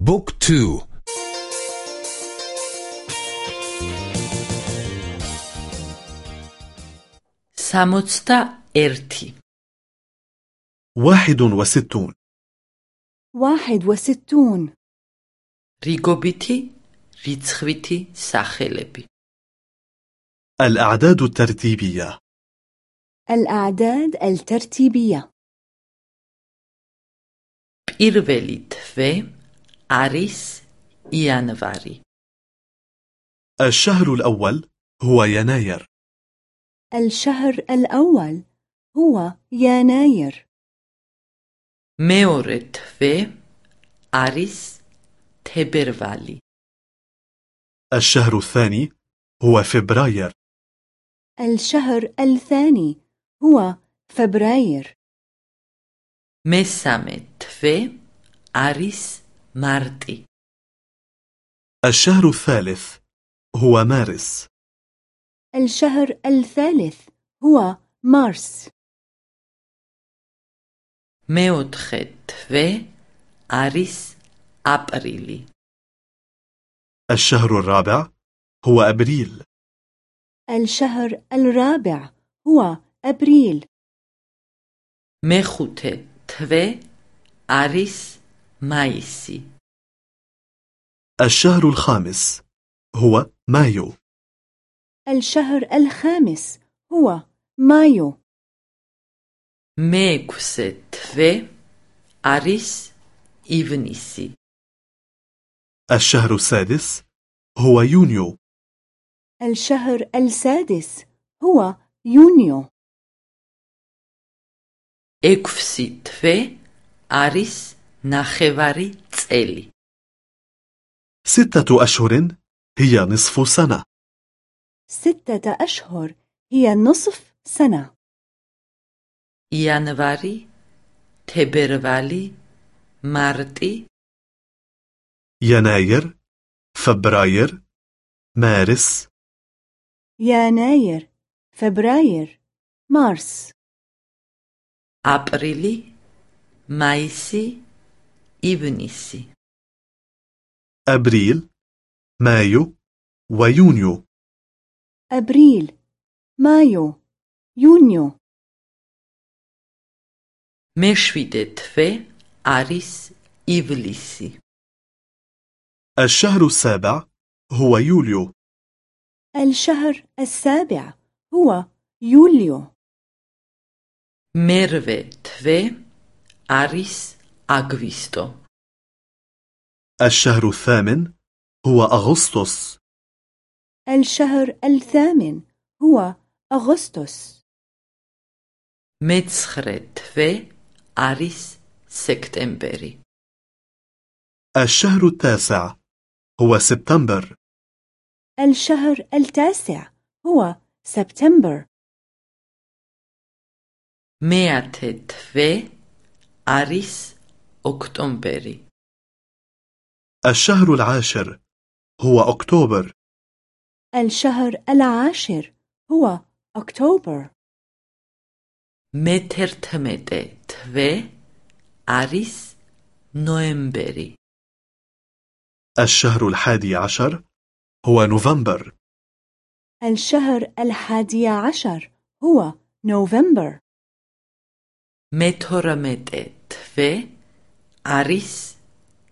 Book two. სამოცდაერთი. واحد وستون. واحد وستون. რიგობითი რიცხვითი სახელები. الأعداد الترتيبية. الأعداد الترتيبية. بيرويلي في არის იანვარი. الشهر الأول هو يناير الشهر الأول هو يناير მეორე თვე არის თებერვალი. الشهر الثاني هو فبراير الشهر الثاني هو فبراير მესამე თვე არის მარტი. الشهر الثالث هو مارس الشهر الثالث هو مارس მეოთხე თვე არის აპრილი. الشهر الرابع هو أبريل الشهر الرابع هو أبريل მეხუთე თვე არის მაისი. الشهر الخامس هو مايو. الشهر الخامس هو مايو. მეექვსე თვე არის ივნისი الشهر السادس هو يونيو. الشهر السادس هو يونيو. إكفسي تفي أريس ნახევარი წელი. ستة أشهر هي نصف سنة ستة أشهر هي نصف سنة იანვარი, თებერვალი, მარტი, يناير فبراير مارس يناير فبراير مارس აპრილი, მაისი, ივნისი. أبريل مايو ويونيو أبريل مايو يونيو მეშვიდე თვე არის ივლისი. الشهر السابع هو يوليو الشهر السابع هو يوليو მერვე თვე არის არის აგვისტო. الشهر الثامن هو أغسطس الشهر الثامن هو أغسطس მეცხრე თვე არის სექტემბერი. الشهر التاسع هو سبتمبر الشهر التاسع هو سبتمبر მეათე თვე არის ოქტომბერი. الشهر العاشر هو أكتوبر الشهر العاشر هو أكتوبر მეთერთმეტე თვე არის ნოემბერი. الشهر الحادي عشر هو نوفمبر الشهر الحادي عشر هو نوفمبر მეთორმეტე თვე არის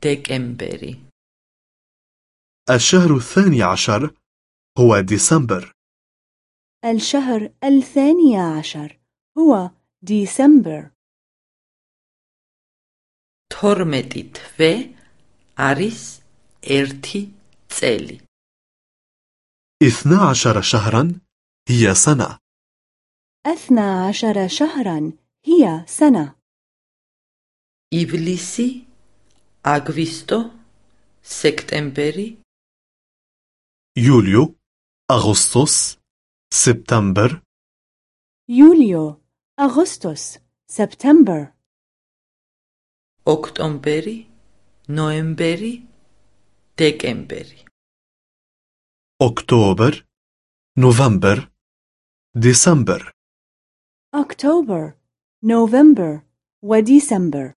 დეკემბერი. الشهر الثاني عشر هو ديسمبر الشهر الثاني عشر هو ديسمبر თორმეტი თვე არის ერთი წელი. اثنا عشر شهرا هي سنة أثنى عشر شهرا هي سنة ივლისი, აგვისტო, სექტემბერი, يوليو أغسطس سبتمبر يوليو أغسطس سبتمبر ოქტომბერი, ნოემბერი, დეკემბერი. أكتوبر نوفمبر ديسمبر أكتوبر نوفمبر وديسمبر